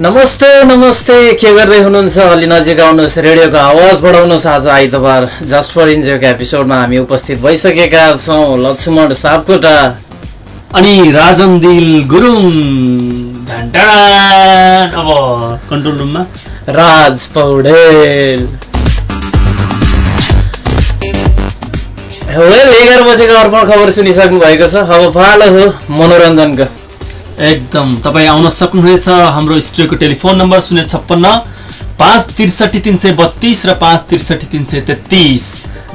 नमस्ते नमस्ते के गर्दै हुनुहुन्छ? अलि नजिक आउनुहोस् रेडियोको आवाज बढाउनुहोस् आज आइतबार जस्ट फर इन्जोयको एपिसोडमा हामी उपस्थित भइसकेका छौँ लक्ष्मण सापकोटा अनि राजन दिल गुरुङ। अब कन्ट्रोल रुममा राज पौडेल। एघार बजेको अर्पण खबर सुनिसक्नु भएको छ। अब पालो हो मनोरञ्जनको। एकदम। तपाईँ आउन सक्नुहुनेछ। हाम्रो स्टुडियोको टेलिफोन नम्बर शून्य छप्पन्न पाँच त्रिसठी तिन सय बत्तिस र पाँच त्रिसठी तिन सय तेत्तिस।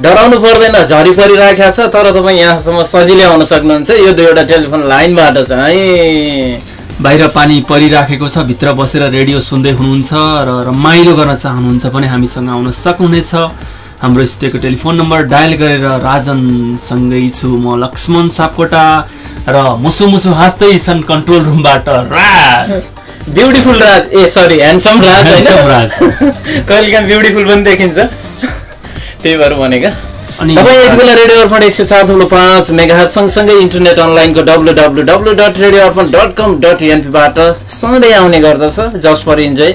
डराउनु पर्दैन झरी परिराखेको छ तर तपाईँ यहाँसम्म सजिलै आउन सक्नुहुन्छ। यो दुईवटा टेलिफोन लाइनबाट चाहिँ। बाहिर पानी परिराखेको छ भित्र बसेर रेडियो सुन्दै हुनुहुन्छ र रमाइलो गर्न चाहनुहुन्छ भने हामीसँग आउन सक्नुहुनेछ। हाम्रो स्टेको टेलिफोन नम्बर डायल गरेर राजनसँगै छु म लक्ष्मण सापकोटा र मुसु मुसु हाँस्दै छन् कन्ट्रोल रुमबाट राज। ब्युटिफुल राज। ए सरी ह्यान्डसम राज राज। कहिले काहीँ ब्युटिफुल पनि देखिन्छ। त्यही भएर भनेका। अनि तपाईँ यति बेला रेडियो अर्पण एक सय चार थुप्रो पाँच मेगा सँगसँगै इन्टरनेट अनलाइनको W W W dot radio Arpan dot com dot एनपीबाट सधैँ आउने गर्दछ। जस्ट फर इन्जोय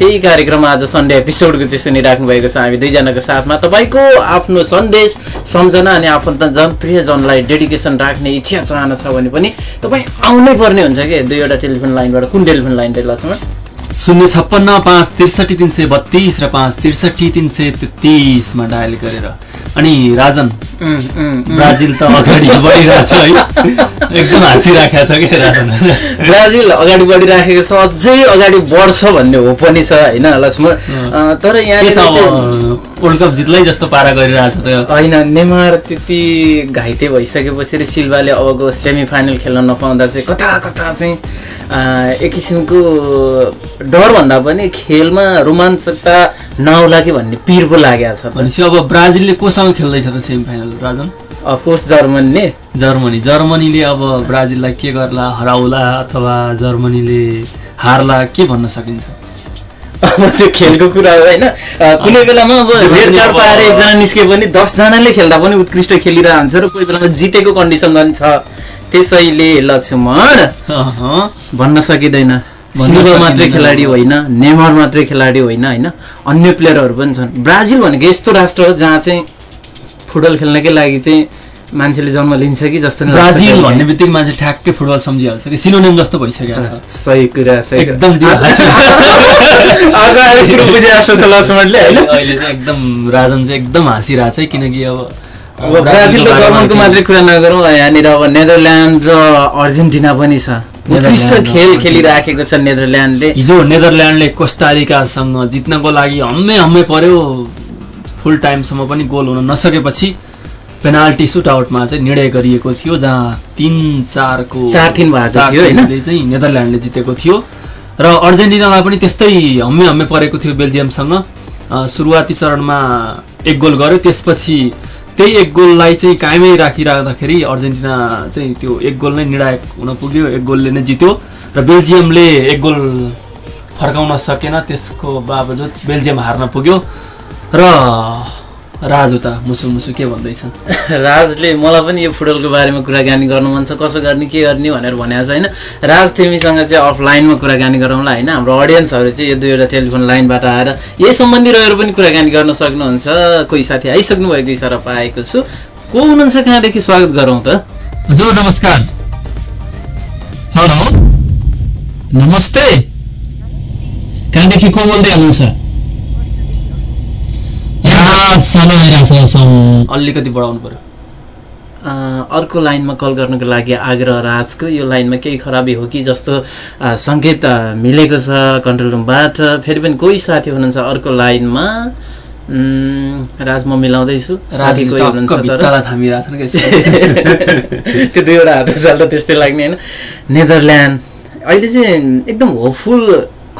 त्यही कार्यक्रम आज सन्डे एपिसोडको चाहिँ सुनिराख्नु भएको छ। हामी दुईजनाको साथमा तपाईँको आफ्नो सन्देश सम्झना अनि आफन्त जनप्रिय जनलाई डेडिकेसन राख्ने इच्छा चाहना छ भने पनि तपाईँ आउनै पर्ने हुन्छ कि? दुईवटा टेलिफोन लाइनबाट कुन टेलिफोन लाइन लक्ष्मण शून्य छप्पन्न पाँच त्रिसठी तिन सय बत्तिस र पाँच त्रिसठी तिन सय तेत्तिसमा डायल गरेर। अनि राजन। ब्राजिल त अगाडि बढिरहेछ है। एकदम हाँसिराखेको छ क्या राजन? ब्राजिल अगाडि बढिराखेको छ अझै अगाडि बढ्छ भन्ने हो पनि छ होइन लक्ष्मण? तर यहाँ वर्ल्ड कप जित्लै जस्तो पारा गरिरहेछ त होइन नेमार त्यति घाइते भइसकेपछि सिल्भाले अबको सेमी फाइनल खेल्न नपाउँदा चाहिँ कता कता चाहिँ एक किसिमको डर भन्दा पनि खेलमा रोमाञ्चकता नआउला कि भन्ने पिर पो लागेको छ। भनेपछि अब ब्राजिलले कोसँग खेल्दैछ त semi final Rajan of course जर्मनीले। Germany. जर्मनीले अब ब्राजिललाई के गर्ला हराउला अथवा जर्मनीले हार्ला के भन्न सकिन्छ? अब त्यो खेलको कुरा हो होइन। कुनै बेलामा अब रेड कार्ड पाएर एकजना निस्के पनि दसजनाले खेल्दा पनि उत्कृष्ट खेलिरहेको हुन्छ र कोही बेलामा जितेको कन्डिसन पनि छ त्यसैले लक्ष्मण भन्न सकिँदैन। सिल्भर मात्रै। खेलाडी होइन नेमर मात्रै खेलाडी होइन होइन अन्य प्लेयरहरू पनि छन् ब्राजिल भनेको यस्तो राष्ट्र हो जहाँ चाहिँ फुटबल खेल्नकै लागि चाहिँ मान्छेले जन्म लिन्छ कि जस्तो ब्राजिल भन्ने। बित्तिकै मान्छे ठ्याक्कै फुटबल सम्झिहाल्छ कि सिनोनेम जस्तो भइसकेको छ सही कुरा सही। एकदम होइन अहिले चाहिँ एकदम राजन चाहिँ एकदम हाँसिरहेको छ किनकि अब अब ब्राजिल र जर्मनको मात्रै कुरा नगरौँ यहाँनिर अब नेदरल्यान्ड र अर्जेन्टिना पनि छ। उत्कृष्ट खेल। खेलिराखेको छ नेदरल्यान्डले। हिजो नेदरल्यान्डले कोस्टारिकासँग जित्नको लागि हम्मे हम्मे पर्यो। फुल टाइमसम्म पनि गोल हुन नसकेपछि पेनाल्टी सुटआउटमा चाहिँ निर्णय गरिएको थियो जहाँ तिन चारको चार तिन भएको थियो, चाहिँ नेदरल्यान्डले जितेको थियो। र अर्जेन्टिनालाई पनि त्यस्तै हम्मे हम्मे परेको थियो बेल्जियमसँग। सुरुवाती चरणमा एक गोल गर्यो। त्यसपछि त्यही एक गोललाई चाहिँ कायमै राखिराख्दाखेरि अर्जेन्टिना चाहिँ त्यो एक गोल नै निर्णायक हुन पुग्यो एक गोलले नै जित्यो र बेल्जियमले एक गोल फर्काउन सकेन त्यसको बावजुद बेल्जियम हार्न पुग्यो र राज उता मुसु मुसु के भन्दैछन् राजले मलाई पनि यो फुटबलको बारेमा कुराकानी गर्नु मन छ। कसो गर्ने के गर्ने भनेर भनेको छ होइन? राज तिमीसँग चाहिँ अफलाइनमा कुराकानी गरौँला होइन? हाम्रो अडियन्सहरू चाहिँ यो दुईवटा टेलिफोन लाइनबाट आएर यही सम्बन्धी रहेर पनि कुराकानी गर्न सक्नुहुन्छ। कोही साथी आइसक्नु भएको इसारा पाएको छु। को हुनुहुन्छ कहाँदेखि स्वागत गरौँ त? हजुर नमस्कार। हेलो। नमस्ते। कहाँदेखि को बोल्दै हुनुहुन्छ? सानो आइरहेको अलिकति बढाउनु पर्यो। अँ, अर्को लाइनमा कल गर्नको लागि आग्रह राजको। यो लाइनमा केही खराबी हो कि जस्तो सङ्केत मिलेको छ कन्ट्रोल रुमबाट। फेरि पनि कोही साथी हुनुहुन्छ अर्को लाइनमा। राज म मिलाउँदैछु। त्यो दुईवटा हात चाल्दा त्यस्तै लाग्ने होइन। नेदरल्यान्ड। अहिले चाहिँ एकदम होपफुल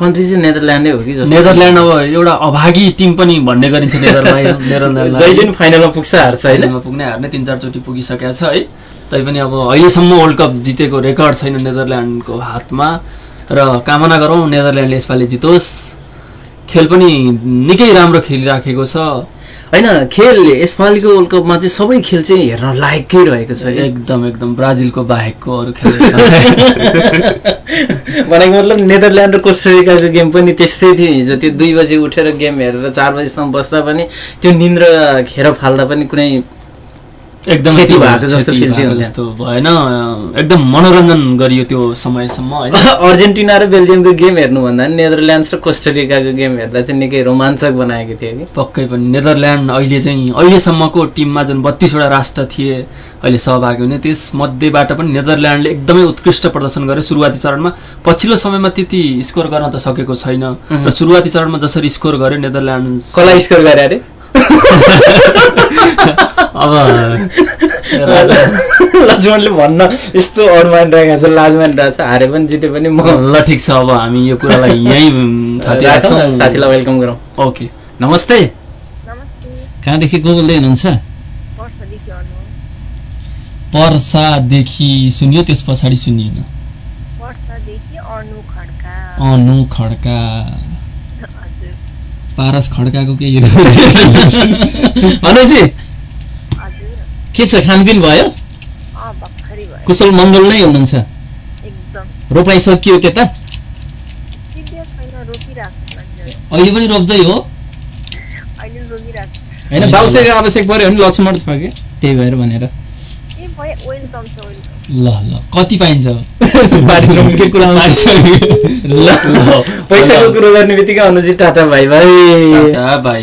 कन्ट्री चाहिँ नेदरल्यान्डै हो कि जस्तो? नेदरल्यान्ड अब एउटा अभागी टिम पनि भन्ने गरिन्छ जहिले पनि फाइनलमा पुग्छ हार्छ होइन? फाइनलमा पुग्ने हार्ने तिन चारचोटि पुगिसकेको छ है। तैपनि अब अहिलेसम्म वर्ल्ड कप जितेको रेकर्ड छैन नेदरल्यान्डको हातमा। र कामना गरौँ नेदरल्यान्डले यसपालि जितोस्। खेल पनि निकै राम्रो खेलिराखेको छ। होइन खेल यसपालिको वर्ल्ड कपमा चाहिँ सबै खेल चाहिँ हेर्न लायकै रहेको छ एकदम एकदम ब्राजिलको बाहेकको अरू खेल भनेको मतलब नेदरल्यान्ड र कोस्टारिकाको गेम पनि त्यस्तै थियो हिजो। त्यो दुई बजी उठेर गेम हेरेर चार बजीसम्म बस्दा पनि त्यो निन्द्रा खेर फाल्दा पनि कुनै एकदम जस्तो भएन एकदम मनोरञ्जन गरियो त्यो समयसम्म होइन? अर्जेन्टिना र बेल्जियमको गेम हेर्नुभन्दा पनि नेदरल्यान्ड्स र कोस्टारिकाको गेम हेर्दा चाहिँ निकै रोमाञ्चक बनाएको थियो कि। पक्कै पनि। नेदरल्यान्ड अहिले चाहिँ अहिलेसम्मको टिममा जुन बत्तिसवटा राष्ट्र थिए अहिले सहभागी हुने त्यस मध्येबाट पनि नेदरल्यान्डले एकदमै उत्कृष्ट प्रदर्शन गर्यो सुरुवाती चरणमा। पछिल्लो समयमा त्यति स्कोर गर्न त सकेको छैन। र सुरुवाती चरणमा जसरी स्कोर गर्यो नेदरल्यान्ड कसलाई स्कोर गरे अरे? अब लक्ष्मणले भन्न यस्तो अडमान रहेको छ लाजमान रहेको छ हारे पनि जिते पनि म। ल ठिक छ अब हामी यो कुरालाई यहीँ। साथीलाई वेलकम गरौँ। ओके। नमस्ते। नमस्ते। कहाँदेखि को बोल्दै हुनुहुन्छ पर्सादेखि सुनियो त्यस पछाडि सुनिएन। अनु खड्का। अनु खड्का। हजुर। पारस खड्काको केही हजुर के छ खानपिन भयो? कुशल मङ्गल नै हुनुहुन्छ। एकदम। रोपाइ सकियो त्यता अहिले पनि रोप्दै हो? होइन बाउसेको आवश्यक पऱ्यो भने लक्ष्मण छ कि? त्यही भएर भनेर। ल ल। कति पाइन्छ? पारिश्रमिककै कुरा। ल। पैसाको कुरो गर्ने बित्तिकै अनुजी टाटा भाइ भाइ। बाई।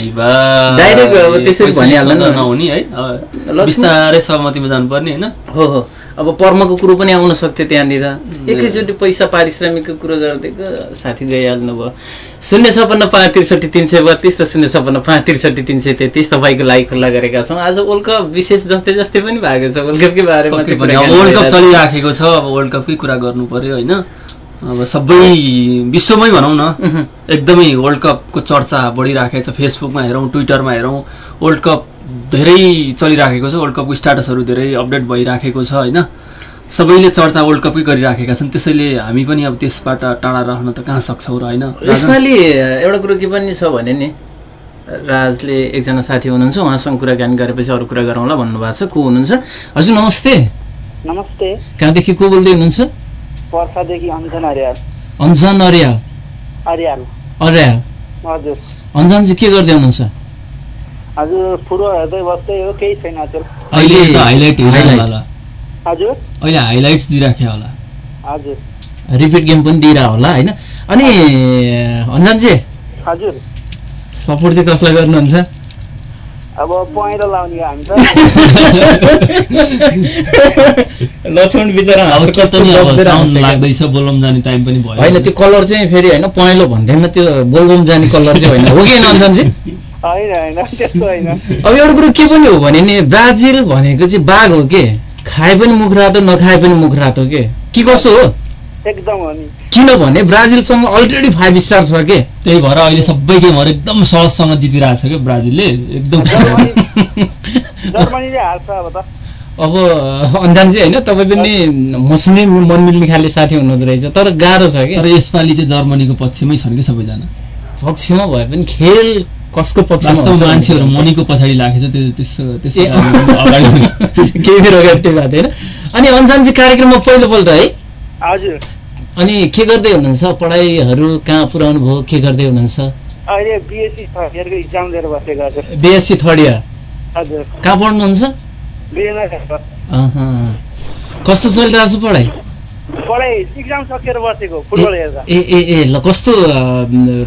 Direct अब त्यसरी भनिहाल्नु नहुने है। बिस्तारै सहमतिमा जानुपर्ने होइन। हो हो। अब पर्मको कुरो पनि आउन सक्थ्यो त्यहाँनिर। एकैचोटि पैसा पारिश्रमिकको कुरो गरिदिएको साथी गइहाल्नु भयो। शून्य छपन्न पाँच त्रिसठी तिन सय बत्तिस र शून्य छपन्न पाँच त्रिसठी तिन सय तेत्तिस तपाईँको लागि खुल्ला गरेका छौँ। आज वर्ल्ड कप विशेष जस्तै जस्तै पनि भएको छ। वर्ल्ड कपकै बारेमा चलिराखेको छ अब वर्ल्ड कपकै कुरा गर्नु पर्यो होइन? अब सबै विश्वमै भनौँ न। एकदमै वर्ल्ड कपको चर्चा बढिराखेको छ फेसबुकमा हेरौँ ट्विटरमा हेरौँ वर्ल्ड कप धेरै चलिराखेको छ वर्ल्ड कपको स्टाटसहरू धेरै अपडेट भइराखेको छ होइन? सबैले चर्चा वर्ल्ड कपकै गरिराखेका छन् त्यसैले हामी पनि अब त्यसबाट टाढा रहन त कहाँ सक्छौँ र होइन? यसपालि एउटा कुरो के पनि छ भने नि राजले एकजना साथी हुनुहुन्छ उहाँसँग कुराकानी गरेपछि अरू कुरा गरौँला भन्नुभएको छ। को हुनुहुन्छ? हजुर नमस्ते। नमस्ते। कहाँदेखि को बोल्दै हुनुहुन्छ? वर्षादेखि अन्जन अर्याल। अन्जन अर्याल। अर्या हजुर। अन्जन चाहिँ के गर्दै हुनुहुन्छ? हजुर फुटबल हेर्दै बस्दै हो केही छैन हजुर। अहिले त हाइलाइट। होला। हजुर। अहिले हाइलाइट्स दिइराख्यो होला। हजुर। रिपिट गेम पनि दिइरह होला होइन? अनि अन्जन चाहिँ हजुर। सपोर्ट चाहिँ कसलाई गर्नुहुन्छ? अब पहेँलो लाउने हामी त। लक्ष्मण बिचरा। लाग्दैछ बोलम जाने टाइम पनि भयो। होइन त्यो कलर चाहिँ फेरि होइन पहेँलो भन्दैमा त्यो बोलबम जाने कलर चाहिँ होइन। हो कि होइन। अब एउटा कुरो के पनि हो भने नि ब्राजिल भनेको चाहिँ बाघ हो के? खाए पनि मुख रातो नखाए पनि मुख रातो के? के कसो हो? एकदम। हो नि किनभने ब्राजिलसँग अलरेडी फाइभ स्टार छ के? त्यही भएर अहिले सबै गेमहरू एकदम सहजसँग जितिरहेको छ क्या ब्राजिलले? एकदम जर्मनीले हार्छ अब त। अब अन्जान चाहिँ होइन तपाईँ पनि मसँगै मन मिल्ने खाले साथी हुनुहुँदो रहेछ तर गाह्रो छ तर कि यसपालि चाहिँ जर्मनीको पक्षमै छन् कि सबैजना? पक्षमा भए पनि खेल कसको पक्षमा मान्छेहरू मनीको पछाडि लागेको छ त्यो त्यसो त्यसो केही बेर अगाडि त्यो भएको थियो होइन? अनि अन्जान चाहिँ कार्यक्रममा पहिलोपल्ट है? हजुर। अनि के गर्दै हुनुहुन्छ? पढाइहरू कहाँ पुऱ्याउनु भयो? के गर्दै हुनुहुन्छ? अहिले बिएससी थर्ड इयरको इक्जाम दिएर बसेको हजुर। बिएससी थर्ड इयर हजुर। कहाँ पढ्नुहुन्छ। कस्तो चलिरहेको छ पढाइ? पढाइ इक्जाम सकेर बसेको फुटबल हेर्दा। ए ए ए ल कस्तो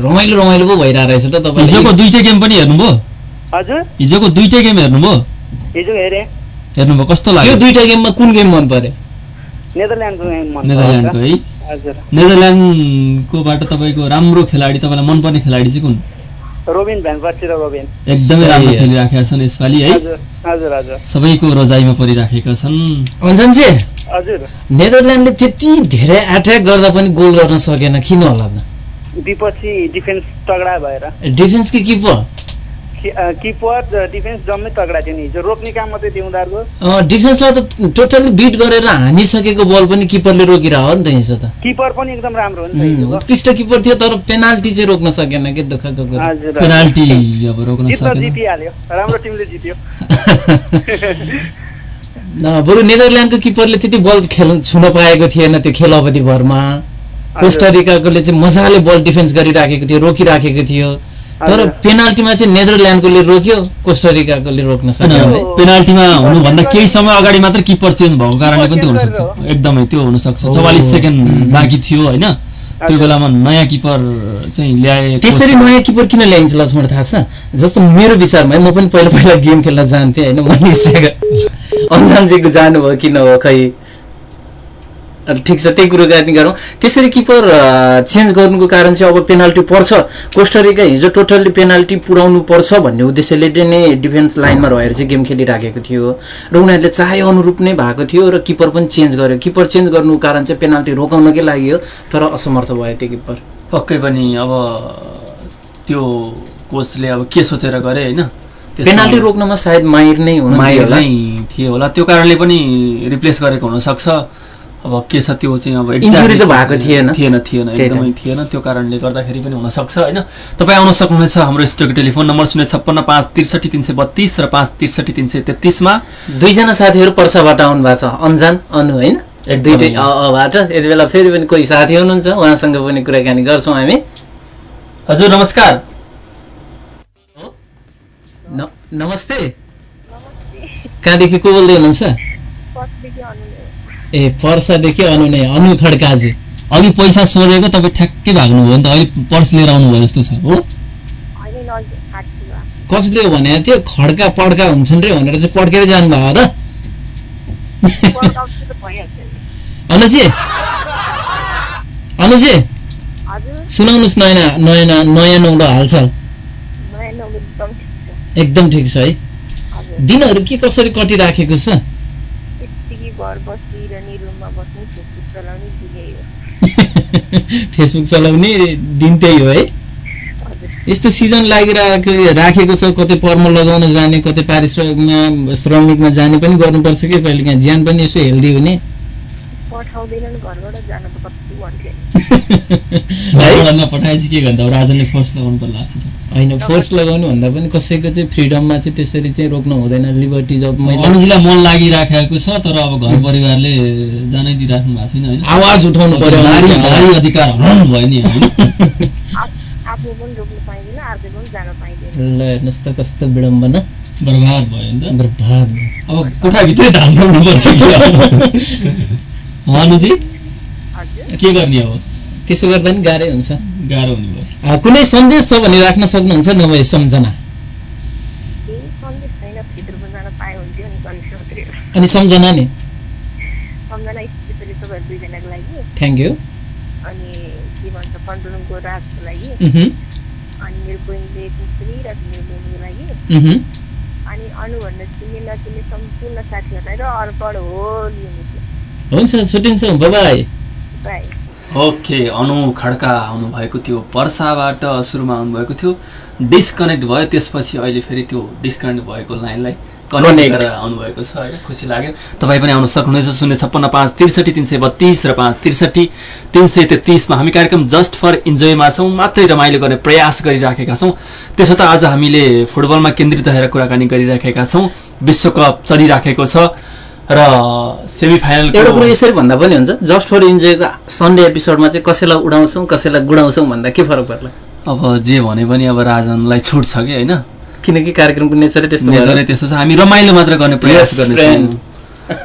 रमाइलो रमाइलो पो भइरहेको रहेछ त हिजोको तपाईँ दुइटै गेम पनि हेर्नुभयो? हजुर। हिजोको दुइटै गेम हेर्नुभयो? हिजो हेरेँ। हेर्नुभयो कस्तो त्यो लाग्यो दुइटा गेममा कुन गेम मन पर्यो नेदरल्यान्डको। है? हजुर। नेदरल्यान्डकोबाट तपाईँको राम्रो खेलाडी तपाईँलाई मनपर्ने खेलाडी चाहिँ कुन? Robben Robben. एकदमै राम्रो। खेलिराखेका छन् यसपालि है? हजुर हजुर हजुर। सबैको रोजाइमा परिराखेका छन्। हजुर। नेदरल्यान्डले त्यति धेरै एट्याक गर्दा पनि गोल गर्न सकेन किन होला त? विपक्षी डिफेन्स तगडा भएर। डिफेन्सकै किपर कि- अ, किपर डिफेन्स जम्मै तगडा थियो नि। हिजो रोक्ने काम मात्रै थियो उनीहरूको। डिफेन्सलाई त टोटल्ली बिट गरेर हानिसकेको बल पनि किपरले रोकिरह हो नि त हिजो त। किपर पनि एकदम राम्रो हो नि। उत्कृष्ट किपर थियो तर पेनाल्टी चाहिँ रोक्न सकेन कि दुःखको कुरा। पेनाल्टी अब रोक्न सकेन। जितिहाल्यो। राम्रो टिमले जित्यो। बरु नेदरल्यान्डको किपरले त्यति बल खेल छुन पाएको थिएन त्यो खेल अवधिभरमा। कोस्टारिकाकोले चाहिँ मजाले बल डिफेन्स गरिराखेको थियो रोकिराखेको थियो। तर। पेनाल्टीमा चाहिँ नेदरल्यान्डकोले रोक्यो कोस्टारिकाकोले रोक्न सकेन है। पेनाल्टीमा हुनुभन्दा केही समय अगाडि मात्र किपर चेन्ज भएको कारणले पनि त्यो हुनसक्छ। एकदमै त्यो हुनसक्छ। चौवालिस सेकेन्ड बाँकी थियो होइन? त्यो बेलामा नयाँ किपर चाहिँ ल्याए त्यसरी नयाँ किपर किन ल्याइन्छ लक्ष्मण थाहा छ? जस्तो मेरो विचारमा है म पनि पहिला पहिला गेम खेल्न जान्थेँ होइन? मनिष अन्जानजीको जानुभयो किन हो खै? ठिक छ त्यही कुरोकानी गरौँ। त्यसरी किपर चेन्ज गर्नुको कारण चाहिँ अब पेनाल्टी पर्छ। कोस्टरिका हिजो टोटल्ली पेनाल्टी पुर्याउनु पर्छ भन्ने उद्देश्यले नै डिफेन्स लाइनमा रहेर चाहिँ गेम खेलिराखेको थियो। र उनीहरूले चाहे अनुरूप नै भएको थियो र किपर पनि चेन्ज गर्यो। किपर चेन्ज गर्नुको कारण चाहिँ पेनाल्टी रोकाउनकै लागि हो तर असमर्थ भयो त्यो किपर। पक्कै पनि अब त्यो कोचले अब के सोचेर गरे होइन? पेनाल्टी रोक्नमा सायद माहिर नै हुनु माहिर नै थियो होला। त्यो कारणले पनि रिप्लेस गरेको हुनसक्छ। अब के छ त्यो चाहिँ अब Injury त भएको थिएन। थिएन थिएन। एकदमै थिएन। त्यो कारणले गर्दाखेरि पनि हुनसक्छ होइन? तपाईँ आउन सक्नुहुनेछ हाम्रो स्टुडियो टेलिफोन नम्बर शून्य छप्पन्न पाँच त्रिसठी तिन सय बत्तिस र पाँच त्रिसठी तिन सय तेत्तिसमा दुईजना साथीहरू पर्साबाट आउनु भएको छ अन्जान अनु होइन। दुइटै अ अबाट। यति बेला फेरि पनि कोही साथी हुनुहुन्छ उहाँसँग पनि कुराकानी गर्छौँ हामी। हजुर नमस्कार। नमस्ते नमस्ते। कहाँदेखि को बोल्दै हुनुहुन्छ? ए पर्सादेखि अनु नै अनु खड्काजी अघि पैसा सोधेको तपाईँ ठ्याक्कै भाग्नुभयो नि त अहिले पर्स लिएर आउनुभयो जस्तो छ हो। कसले भनेको थियो खड्का पड्का हुन्छन् रे भनेर चाहिँ पड्केर जानुभयो र अनुजी अनुजी सुनाउनुहोस् नयाँ नयाँ नयाँ नौलो हालचाल। नौ एकदम ठिक छ। है। दिनहरू के कसरी कटिराखेको छ? घर बसिरहने रुममा बस्ने फेसबुक चलाउने दिनै हो फेसबुक चलाउने दिन त्यही हो है। यस्तो सिजन लागिरहेको राखेको छ कतै पर्म लगाउन जाने कतै पारिश्रमिकमा श्रमिकमा जाने पनि गर्नुपर्छ कि कहिले काहीँ? ज्यान पनि यसो हेल्दी हुने। पठाउँदैनन् घरबाट जानु त कति भन्थे। है? घरमा पठाएपछि के गर्दा? अब राजनले फोर्स लगाउनु पर्ला जस्तो छ। होइन फोर्स लगाउनु भन्दा पनि कसैको चाहिँ फ्रिडममा चाहिँ त्यसरी चाहिँ रोक्नु हुँदैन। लिबर्टी जब मैले अनुजीलाई मन लागिराखेको छ तर अब घर परिवारले जानै दिइराख्नु भएको छैन होइन। आवाज उठाउनु पर्यो। नारी अधिकार हनन भयो नि आफ- पनि रोक्नु पाइँदैन अर्को पनि जान पाइँदैन। ल हेर्नुहोस् त कस्तो विडम्बना। बर्बाद भयो नि त। बर्बाद। अब कोठाभित्रै धान रोप्नुपर्छ हजुर। के गर्ने अब? त्यसो गर्दा नि गाह्रै हुन्छ। गाह्रो हुने भयो। आ, कुनै सन्देश छ भने राख्न सक्नुहुन्छ नभए सम्झना। अनि सम्झना नि। थ्याङ्क यू अनि के भन्छ कन्ट्रोलको राजको लागि। उहुँ, अनि मेरो बहिनीले सुनिरहेको मेरो बहिनीको लागि। उहुँ। अनि अनुभन्दा चिन्ने नचिन्ने सम्पूर्ण साथीहरूलाई र अर्पण हो लिनु हुन्छ छुट्टिन्छौँ bye bye okay Anu Khadka आउनुभएको थियो पर्साबाट सुरुमा आउनुभएको थियो। डिस्कनेक्ट भयो त्यसपछि अहिले फेरि त्यो डिस्कनेक्ट भएको लाइनलाई कनेक्ट. गरेर आउनुभएको छ होइन खुसी लाग्यो। तपाईँ पनि आउन सक्नुहुनेछ शून्य छप्पन्न पाँच त्रिसठी तिन सय बत्तिस र पाँच त्रिसठी तिन सय तेत्तिसमा हामी कार्यक्रम जस्ट फर इन्जोयमा छौँ मात्रै रमाइलो गर्ने प्रयास गरिराखेका छौँ। त्यसो त आज हामीले फुटबलमा केन्द्रित रहेर कुराकानी गरिराखेका छौँ। विश्वकप चलिराखेको छ। र सेमी एउटा कुरो फाइनल यसरी भन्दा पनि हुन्छ जस्ट फर इन्जोयको सन्डे एपिसोडमा चाहिँ कसैलाई उडाउँछौँ कसैलाई गुडाउँछौँ भन्दा के फरक पर्ला? अब जे भने पनि अब राजनलाई छुट छ कि होइन? किनकि कार्यक्रमको नेचरै त्यस्तो नेचरै। त्यस्तो छ। हामी रमाइलो मात्र गर्ने प्रयास गर्नेछौँ।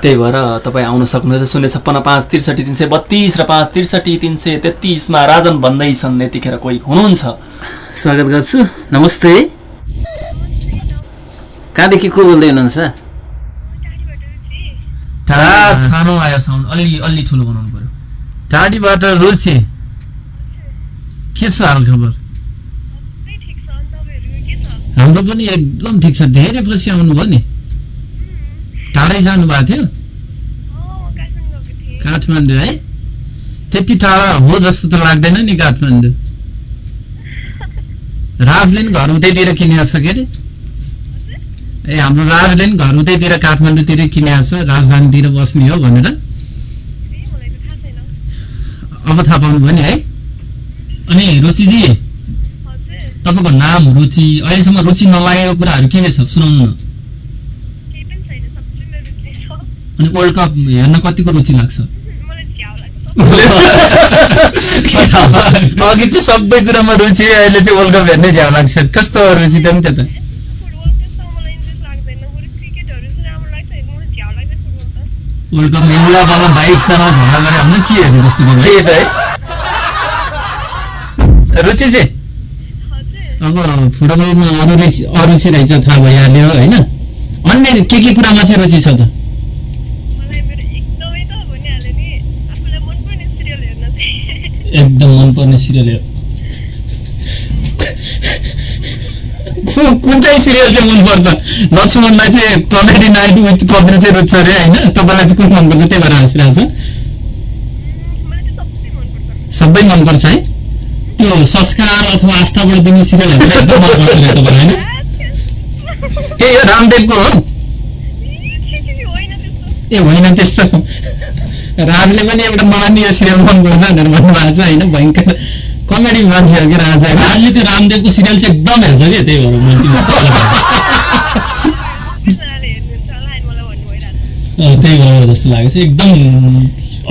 त्यही भएर तपाईँ आउन सक्नुहुन्छ शून्य छप्पन्न पाँच त्रिसठी तिन सय बत्तिस र पाँच त्रिसठी तिन सय तेत्तिसमा राजन भन्दैछन् यतिखेर कोही हुनुहुन्छ। स्वागत गर्छु। नमस्ते। कहाँदेखि को बोल्दै हुनुहुन्छ? सानो आयो साउन्ड अलि अलि ठुलो बनाउनु पर्यो। टाढीबाट रुचि? के छ हाल खबर? हाम्रो पनि एकदम ठिक छ। धेरै पछि आउनुभयो नि। टाढै जानु भएको थियो काठमाडौँ है? त्यति टाढा हो जस्तो त लाग्दैन नि काठमाडौँ। राजले नि घर उतैतिर किनेको छ के अरे? ए हाम्रो राजले नि घर उतैतिर काठमाडौँतिर किनेको छ राजधानीतिर बस्ने हो भनेर। अब थाहा पाउनु भयो नि है। अनि रुचिजी तपाईँको नाम रुचि अहिलेसम्म रुचि नलागेको कुराहरू के के छ? सुनाउनु न। अनि वर्ल्ड कप हेर्न कतिको रुचि लाग्छ? अघि चाहिँ सबै कुरामा रुचि अहिले चाहिँ वर्ल्ड कप हेर्नै झ्याउ लाग्छ। कस्तो रुचि त नि त्यता फुटबल त्यस्तो मलाई इन्ट्रेस्ट लाग्दैन बरु क्रिकेटहरू चाहिँ राम्रो लाग्छ मलाई झ्याउ लाग्छ फुटबल वर्ल्ड कप इन्डियाबाट बाइसजना झगडा गरे भने के हेर्नु जस्तो भयो के त है। रुचि चाहिँ हजुर अब फुटबलमा अरू रुचि अरुचि रहेछ थाहा भइहाल्यो होइन? अन्य के के कुरामा चाहिँ रुचि छ त? मलाई मेरो एकदमै त भनिहाल्यो नि। आफूलाई मनपर्ने सिरियल हेर्न चाहिँ एकदम मनपर्ने सिरियल हो कु- कुन चाहिँ सिरियल चाहिँ मनपर्छ? लक्ष्मणलाई चाहिँ कमेडी नाइट विथ कपिल चाहिँ रुच्छ अरे होइन? तपाईँलाई चाहिँ कुन मनपर्छ? त्यही भएर हाँसिरहेको छ सबै मनपर्छ है। त्यो संस्कार अथवा आस्थाबाट दिने सिरियलहरू एकदम मनपर्छ तपाईँलाई होइन? यो रामदेवको हो? ए होइन त्यस्तो। राजले पनि एउटा मलाई नि यो सिरियल मनपर्छ भनेर भन्नुभएको छ होइन? भयङ्कर। कमेडी मान्छे हो कि राज होइन राजले त्यो रामदेवको सिरियल चाहिँ एकदम हेर्छ कि त्यही भएर मैले त्यही भएर जस्तो लागेको छ। एकदम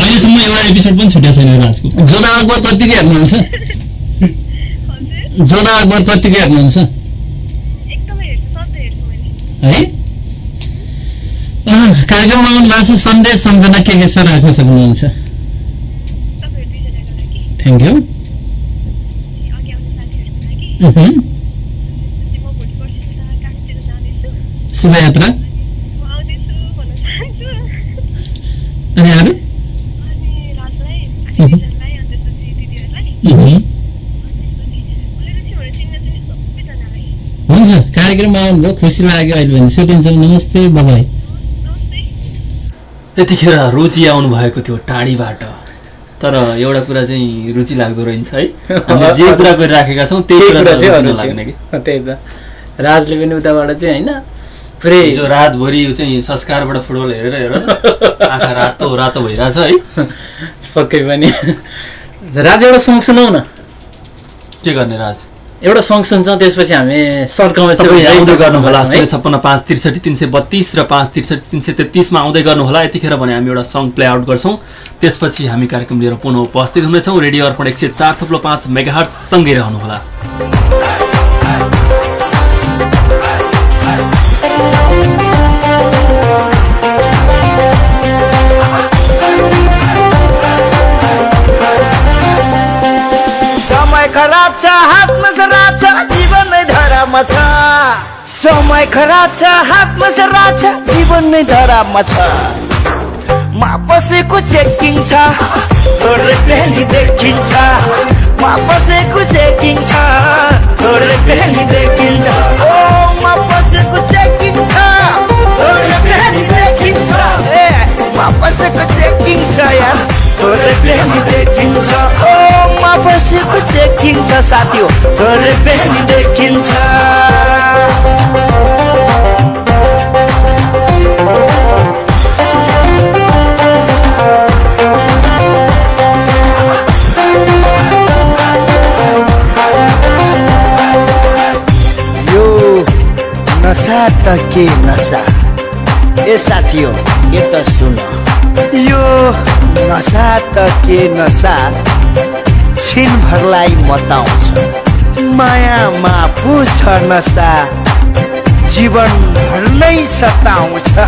अहिलेसम्म एउटा एपिसोड पनि छुट्याएको छैन राजको। जोधा अकबर कतिको हेर्नुहुन्छ? जोधा अकबर कतिको हेर्नुहुन्छ? एकदमै हेर्छु सधैँ हेर्छु मैले है कार्यक्रममा आउनु भएको छ। सन्देश सम्झना के के छ राख्न सक्नुहुन्छ? थ्याङ्क यू अघि आउने साथीहरूको लागि उहुँ। अनि म भोलि पर्सि काठतिर जाँदैछु शुभयात्रा अनि अरू हुन्छ कार्यक्रममा आउनुभयो खुसी लाग्यो अहिले भने सुटिन्छ नमस्ते बाबाई यतिखेर रुचि आउनु भएको थियो टाढीबाट। तर एउटा कुरा चाहिँ रुचि लाग्दो रहेछ है। हामीले जे कुरा गरिराखेका छौँ त्यही कुरा चाहिँ नलाग्ने कि? त्यही त। राजले पनि उताबाट चाहिँ होइन पुरै हिजो रातभरि यो चाहिँ संस्कारबाट फुटबल हेरेर हेरेर आँखा रातो रातो भइरहेछ है। पक्कै पनि। राज एउटा सङ्ग सुनाउ न के गर्ने राज? एउटा सङ्ग सुन्छौँ त्यसपछि हामी तपाईँ आउँदै गर्नुहोला शून्य छप्पन्न पाँच त्रिसठी तिन सय बत्तिस र पाँच त्रिसठी तिन सय तेत्तिसमा आउँदै गर्नुहोला। यतिखेर भने हामी एउटा सङ्ग प्ले आउट गर्छौँ। त्यसपछि हामी कार्यक्रम लिएर पुनः उपस्थित हुनेछौँ। रेडियो अर्पण एक सय चार थुप्रो पाँच मेगाहट सँगै रहनुहोला। खराब छ हातमा सरा छ जीवन नै धरामा छ। समय खराब छ हातमा सरा छ जीवन नै धरामा छ। मा बसेको चेकिङ छ थोरै पेली देखिन्छ। मा बसेको चेकिङ छ थोरै पेली देखिन्छ। ओ मा बसेको चेकिङ छ। बसेको चेकिङ छ यार देखिन्छ। ओ चेकिङ छ साथी हो थोरै पेली देखिन्छ। यो नसा त के नसा? ए साथी हो के त सुन। यो नसा त के नसा? छिनभरलाई मताउँछ। मायामा पो छ नसा। जीवनभर नै सताउँछ।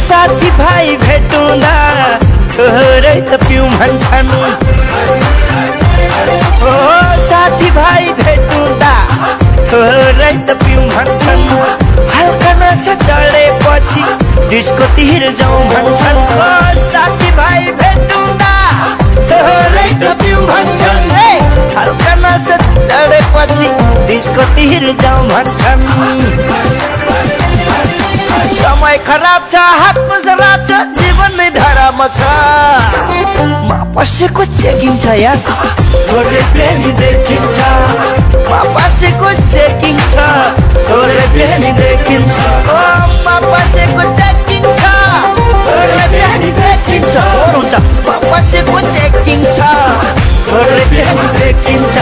साथी भाइ भेटुँदा थोरै त पिउँ भन्छन्। ओ साथी भाइ भेटुँदा थोरै त पिउँ भन्छन्। जाउँ भन्छन्। ओ साथी भाइ भेटुँदा थोरै त पिउँ भन्छन्। भन्छन्। समय खराब छ हातमा जरा छ जीवन नै धरामा छ। बसेको चेकिङ छ यार। थोरै देखिन्छ। बसेको चेकिङ छ। थोरै चेकिङ छ। चेकिङ छ। देखिन्छ।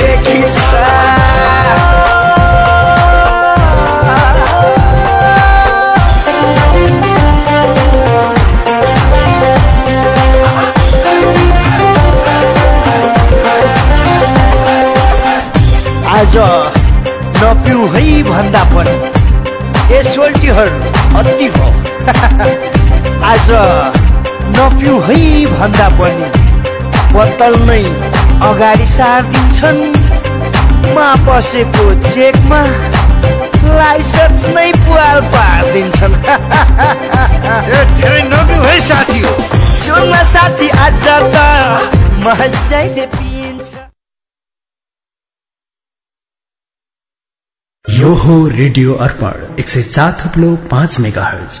देखिन्छ। आज नपिउ है भन्दा पनि एसोल्टीहरू अति भयो आज नपिउ है भन्दा पनि बोतल नै अगाडि सारिदिन्छन्। मा बसेको चेकमा लाइसेन्स नै पुवाल पारिदिन्छन्। धेरै नपिउ है साथी हो। साथी आज त मजाले पिइन्छ। यो हो रेडियो अर्पण एक सय सात थप्लो पाँच मेगा हर्ज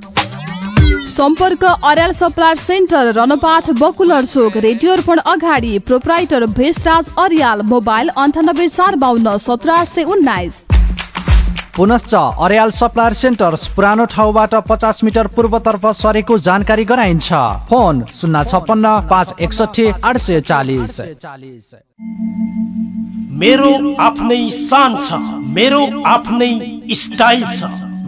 सम्पर्क अर्याल सप्लायर सेन्टर रनपाठ बकुलर चोक रेडियो अर्पण अगाडि प्रोपराइटर भेषराज अर्याल मोबाइल अन्ठानब्बे चार बाहन्न सत्र आठ सय उन्नाइस। पुनश्च अर्याल सप्लायर सेन्टर्स पुरानो ठाउँबाट पचास मिटर पूर्वतर्फ सरेको जानकारी गराइन्छ। फोन शून्य छप्पन्न पाँच एकसठी आठ सय चालिस। मेरो आफ्नै शान छ मेरो आफ्नै स्टाइल छ।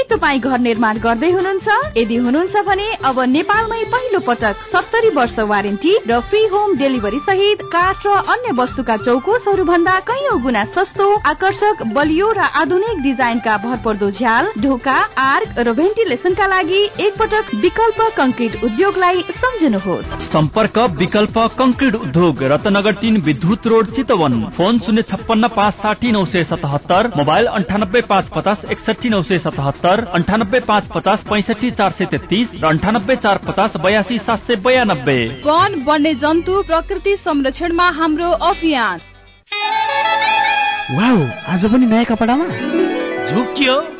के तपाईँ घर निर्माण गर्दै हुनुहुन्छ? यदि हुनुहुन्छ भने अब नेपालमै पहिलो पटक सत्तरी वर्ष वारेन्टी र फ्री होम डेलिभरी सहित काठ र अन्य वस्तुका चौकोसहरू भन्दा कैयौँ गुणा सस्तो आकर्षक बलियो र आधुनिक डिजाइनका भरपर्दो झ्याल ढोका आर्क र भेन्टिलेसनका लागि एकपटक विकल्प कंक्रिट उद्योगलाई सम्झनुहोस्। सम्पर्क विकल्प कंक्रिट उद्योग रत्नगर तीन विद्युत रोड चितवन। फोन शून्य छप्पन्न पाँच साठी नौ सय सतहत्तर मोबाइल अन्ठानब्बे पाँच पचास एकसठी नौ सय सतहत्तर। अन्ठानब्बे पाँच पचास पैसठी चार सय तेत्तिस र अन्ठानब्बे चार पचास बयासी सात सय बयानब्बे। वन वन्य जन्तु प्रकृति संरक्षणमा हाम्रो अभियान। वाउ आज पनि नयाँ कपडामा? झुक्यो।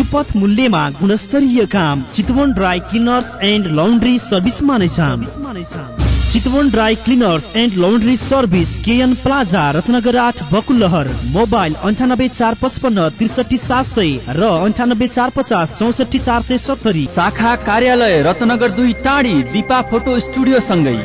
सुपथ मूल्यमा गुणस्तरीय काम। Chitwan dry cleaners and laundry सर्भिसमा नै छ Chitwan dry cleaners and laundry service K N plaza Ratnanagar आठ बकुलहर मोबाइल अन्ठानब्बे चार पचपन्न त्रिसठी सात सय र अन्ठानब्बे चार पचास चौसठी चार सय सत्तरी। शाखा कार्यालय रत्नगर दुई टाढी दिपा फोटो स्टुडियो सँगै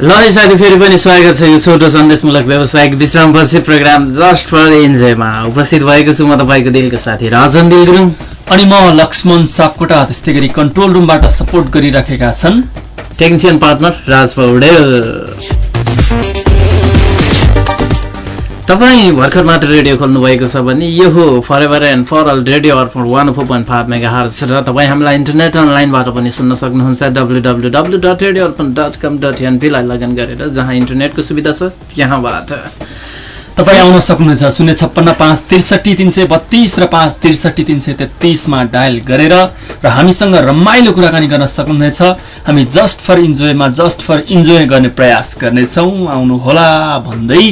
रेडियो ल है साथी फेरि पनि स्वागत छ यो छोटो सन्देशमूलक व्यावसायिक विश्रामपछि प्रोग्राम जस्ट फर इन्जोयमा उपस्थित भएको छु म तपाईँको दिलको साथी राजन दिल गुरुङ अनि म लक्ष्मण सापकोटा त्यस्तै गरी कन्ट्रोल रुमबाट सपोर्ट गरिराखेका छन्। Technician partner Raj Paudel. तपाईँ भर्खर मात्र रेडियो खोल्नु भएको छ भने यो हो for ever and for all radio Arpan one four point five mega hertz र तपाईँ हामीलाई इन्टरनेट अनलाइनबाट पनि सुन्न सक्नुहुन्छ W W W dot radio Arpan dot com dot एनपीलाई लगन गरेर जहाँ इन्टरनेटको सुविधा छ त्यहाँबाट। तपाईँ आउन सक्नुहुन्छ। शून्य छप्पन्न पाँच त्रिसठी तिन सय बत्तिस र पाँच त्रिसठी तिन सय तेत्तिसमा डायल गरेर र हामीसँग रमाइलो कुराकानी गर्न सक्नुहुनेछ। हामी जस्ट फर इन्जोयमा जस्ट फर इन्जोय गर्ने प्रयास गर्नेछौँ। आउनुहोला भन्दै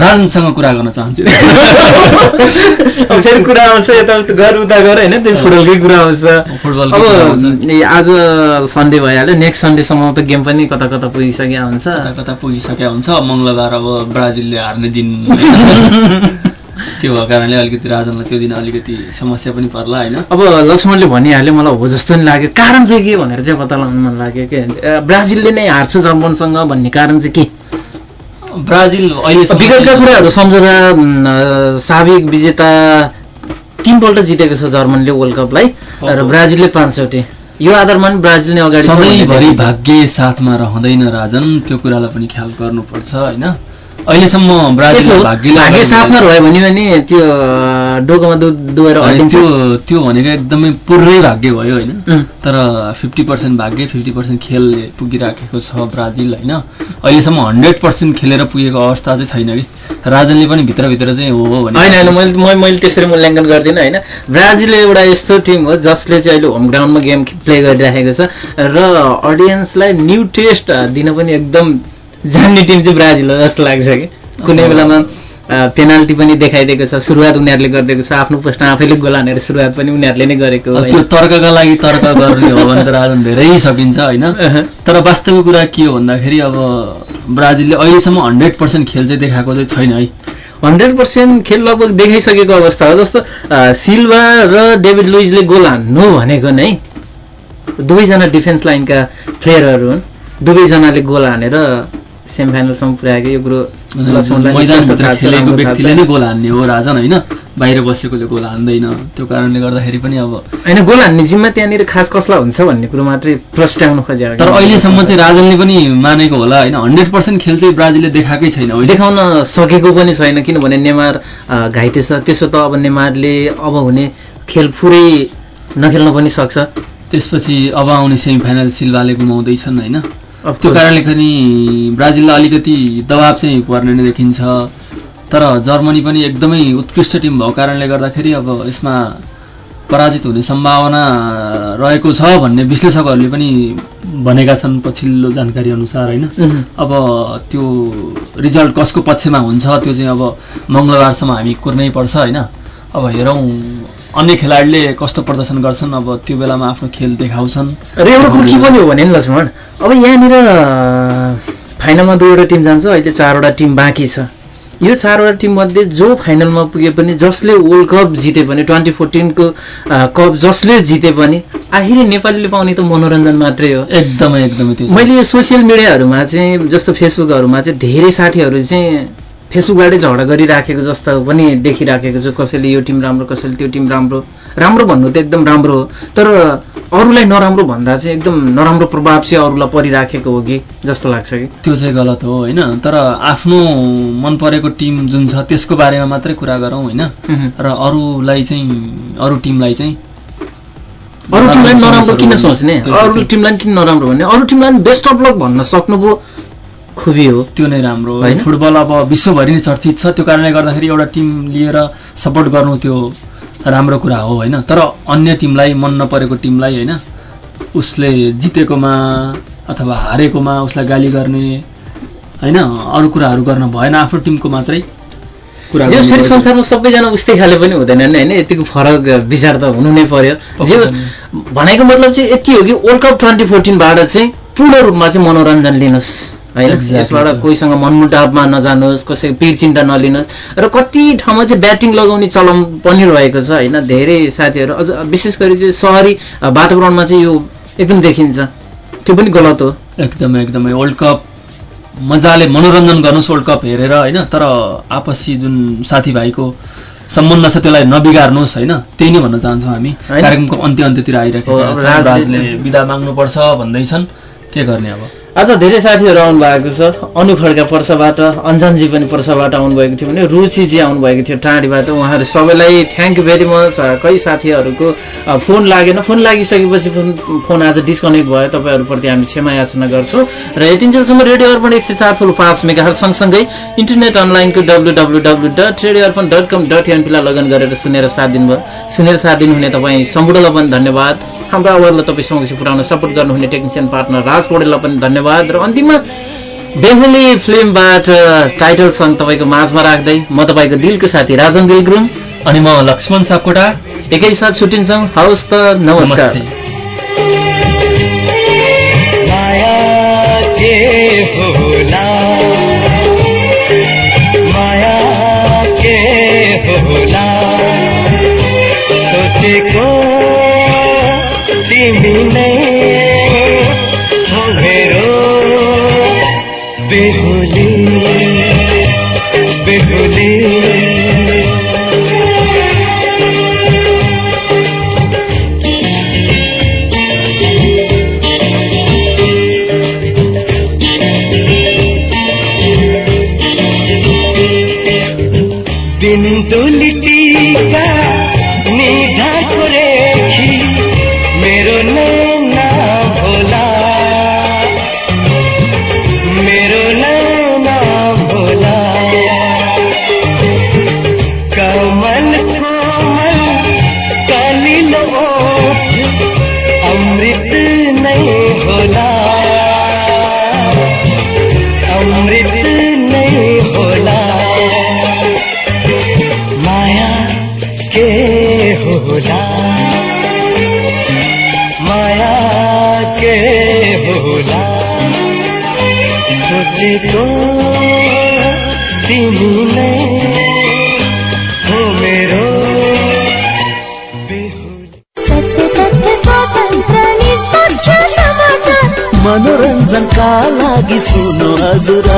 राजनसँग कुरा गर्न चाहन्छु। फेरि कुरा आउँछ यता घर उता गर होइन त्यो फुटबलकै कुरा आउँछ। अब आज सन्डे भइहाल्यो। नेक्स्ट सन्डेसम्म त गेम पनि कता कता पुगिसकेको हुन्छ। कता कता पुगिसकेका हुन्छ। मङ्गलबार अब ब्राजिलले हार्ने दिन त्यो भएको कारणले अलिकति राजनलाई त्यो दिन अलिकति समस्या पनि पर्ला होइन? अब लक्ष्मणले भनिहाल्यो मलाई हो जस्तो नि लाग्यो। कारण चाहिँ के भनेर चाहिँ पत्ता लगाउनु मन लाग्यो के? ब्राजिलले नै हार्छ जर्मनसँग भन्ने कारण चाहिँ के? ब्राजिल अहिले विगतका कुराहरू सम्झँदा साबिक विजेता तिनपल्ट जितेको छ जर्मनले वर्ल्ड कपलाई र ब्राजिलले पाँचचोटि यो आधारमा पनि ब्राजिल नै अगाडि सधैँभरि। भाग्य साथमा रहँदैन राजन त्यो कुरालाई पनि ख्याल गर्नुपर्छ होइन? अहिलेसम्म भाग्य साथमा रह्यो भने त्यो डोकोमा दुध दुहेर त्यो त्यो भनेको एकदमै पुरै भाग्य भयो होइन. तर फिफ्टी पर्सेन्ट भाग्य फिफ्टी पर्सेन्ट खेलले पुगिराखेको छ ब्राजिल होइन। अहिलेसम्म हन्ड्रेड पर्सेन्ट खेलेर पुगेको अवस्था चाहिँ छैन कि। राजनले पनि भित्रभित्र चाहिँ हो हो भने होइन होइन मैले म- मैले त्यसरी मूल्याङ्कन गर्दिनँ होइन। ब्राजिल एउटा यस्तो टिम हो जसले चाहिँ अहिले होम ग्राउन्डमा गेम प्ले गरिराखेको छ। र अडियन्सलाई न्यू टेस्ट दिन पनि एकदम जान्ने टिम चाहिँ ब्राजिल हो जस्तो लाग्छ कि। कुनै बेलामा पेनाल्टी पनि देखाइदिएको छ सुरुवात उनीहरूले गरिदिएको छ आफ्नो पोस्टमा आफैले गोल हानेर सुरुवात पनि उनीहरूले नै गरेको हो। त्यो? तर्कका लागि तर्क गर्ने हो भने त राजन धेरै सकिन्छ होइन? तर वास्तविक कुरा के हो भन्दाखेरि अब ब्राजिलले अहिलेसम्म हन्ड्रेड पर्सेन्ट खेल चाहिँ देखाएको चाहिँ छैन है। हन्ड्रेड पर्सेन्ट खेल लगभग देखाइसकेको अवस्था हो जस्तो सिल्भा र डेभिड लुइजले गोल हान्नु भनेको नै दुवैजना डिफेन्स लाइनका प्लेयरहरू हुन्। दुवैजनाले गोल हानेर सेमी फाइनलसम्म पुर्याएको यो कुरो खेलेको व्यक्तिले। नै गोल हान्ने हो राजन होइन? बाहिर बसेकोले गोल हान्दैन। त्यो कारणले गर्दाखेरि पनि अब होइन गोल हान्ने जिम्मा त्यहाँनिर खास कसलाई हुन्छ भन्ने कुरो मात्रै प्रस्ट्याउनु खोजेको तर अहिलेसम्म चाहिँ राजनले पनि मानेको होला होइन? हन्ड्रेड पर्सेन्ट खेल चाहिँ ब्राजिलले देखाएकै छैन देखाउन सकेको पनि छैन किनभने नेमार घाइते छ। त्यसो त अब नेमारले अब हुने खेल पुरै नखेल्न पनि सक्छ। त्यसपछि अब आउने सेमी फाइनल सिल्भाले गुमाउँदैछन् होइन? त्यो course. कारणले पनि ब्राजिललाई अलिकति दबाब चाहिँ पर्ने नै देखिन्छ तर जर्मनी पनि एकदमै उत्कृष्ट टिम भएको कारणले गर्दाखेरि अब यसमा पराजित हुने सम्भावना रहेको छ भन्ने विश्लेषकहरूले पनि भनेका छन् पछिल्लो जानकारी अनुसार होइन. अब त्यो रिजल्ट कसको पक्षमा हुन्छ त्यो चाहिँ अब मङ्गलबारसम्म हामी कुर्नै पर्छ होइन अब हेरौँ अन्य खेलाडीले कस्तो प्रदर्शन गर्छन् अब त्यो बेलामा आफ्नो खेल देखाउँछन्। र एउटा कुरो के पनि हो भने नि लक्ष्मण अब यहाँनिर फाइनलमा दुईवटा टिम जान्छ अहिले चारवटा टिम बाँकी छ। यो चारवटा टिम मध्ये जो फाइनलमा पुगे पनि जसले वर्ल्ड कप जिते पनि ट्वेन्टी फोर्टिनको कप जसले जिते पनि आखिरी नेपालीले पाउने त मनोरञ्जन मात्रै हो। एकदमै एकदमै त्यो। मैले यो सोसियल मिडियाहरूमा चाहिँ जस्तो फेसबुकहरूमा चाहिँ धेरै साथीहरू चाहिँ फेसबुकबाटै झगडा गरिराखेको जस्तो पनि देखिराखेको छु कसैले यो टिम राम्रो कसैले त्यो टिम राम्रो। राम्रो भन्नु त एकदम राम्रो हो तर अरूलाई नराम्रो भन्दा चाहिँ एकदम नराम्रो प्रभाव चाहिँ अरूलाई परिराखेको हो कि जस्तो लाग्छ कि। त्यो चाहिँ गलत हो होइन? तर आफ्नो मन परेको टिम जुन छ त्यसको बारेमा मात्रै कुरा गरौँ होइन? र अरूलाई चाहिँ अरू टिमलाई चाहिँ अरू टिमलाई नराम्रो किन सोच्ने? अरू टिमलाई किन नराम्रो भन्ने? अरू टिमलाई बेस्ट अफ लक भन्न सक्नुभयो खुबी हो त्यो नै राम्रो हो। होइन? फुटबल अब विश्वभरि नै चर्चित छ त्यो कारणले गर्दाखेरि एउटा टिम लिएर सपोर्ट गर्नु त्यो राम्रो कुरा हो होइन? तर अन्य टिमलाई मन नपरेको टिमलाई होइन? उसले जितेकोमा अथवा हारेकोमा उसलाई गाली गर्ने होइन? अरू कुराहरू गर्न भएन आफ्नो टिमको मात्रै कुरा जे फेरि। संसारमा सबैजना उस्तै खाले पनि हुँदैनन् होइन? यतिको फरक विचार त हुनु नै पर्यो। जे भनेको मतलब चाहिँ यति हो कि वर्ल्ड कप ट्वेन्टी फोर्टिनबाट चाहिँ पूर्ण रूपमा चाहिँ मनोरञ्जन लिनुहोस्। होइन. यसबाट कोहीसँग मनमुटावमा नजानुहोस् कसै पिर चिन्ता नलिनुहोस्। र कति ठाउँमा चाहिँ ब्याटिङ लगाउने चलन पनि रहेको छ होइन? धेरै साथीहरू अझ विशेष गरी चाहिँ सहरी वातावरणमा चाहिँ यो एकदम देखिन्छ। त्यो पनि गलत हो। एकदमै एकदमै। वर्ल्ड कप मजाले मनोरञ्जन गर्नुहोस् वर्ल्ड कप हेरेर होइन? तर आपसी जुन साथीभाइको सम्बन्ध छ त्यसलाई नबिगार्नुहोस् होइन? त्यही नै भन्न चाहन्छौँ हामी? कार्यक्रमको अन्त्य अन्त्यतिर आइरहेको राजले बिदा माग्नुपर्छ भन्दैछन्। के गर्ने अब? आज धेरै साथीहरू आउनु भएको छ। अनु खड्का पर्साबाट अन्जानजी पनि पर्साबाट आउनुभएको थियो भने रुचिजी आउनुभएको थियो टाढीबाट। उहाँहरू सबैलाई थ्याङ्क यू भेरी मच कई साथीहरूको फोन लागेन। फोन लागिसकेपछि फोन आज डिस्कनेक्ट भयो। तपाईँहरूप्रति हामी क्षमा याचना गर्छौँ। र यतिन्जेलसम्म रेडियो अर्पण एक सय चार थुलो पाँच मेगा सँगसँगै इन्टरनेट अनलाइनको W W W dot radio Arpan dot com dot एनपीलाई लगन गरेर सुनेर साथ दिनुभयो। सुनेर साथ दिनुहुने तपाईँ सम्पूर्णलाई पनि धन्यवाद। हाम्रो आवाजलाई तपाईँ समक्ष पुऱ्याउन सपोर्ट गर्नुहुने टेक्निसियन पार्टनर राज पौडेललाई पनि धन्यवाद। र अन्तिममा बेङ्गली फिल्मबाट टाइटल सङ्ग तपाईँको माझमा राख्दै म तपाईँको दिलको साथी राजन दिल गुरुङ अनि म लक्ष्मण सापकोटा। एकैसाथ छुट्टिन्छौँ हवस् त नमस्कार। माया के होला दिन सोचेको तिमी नै हो मेरो मनोरञ्जनका लागि सुन्नु हजुर।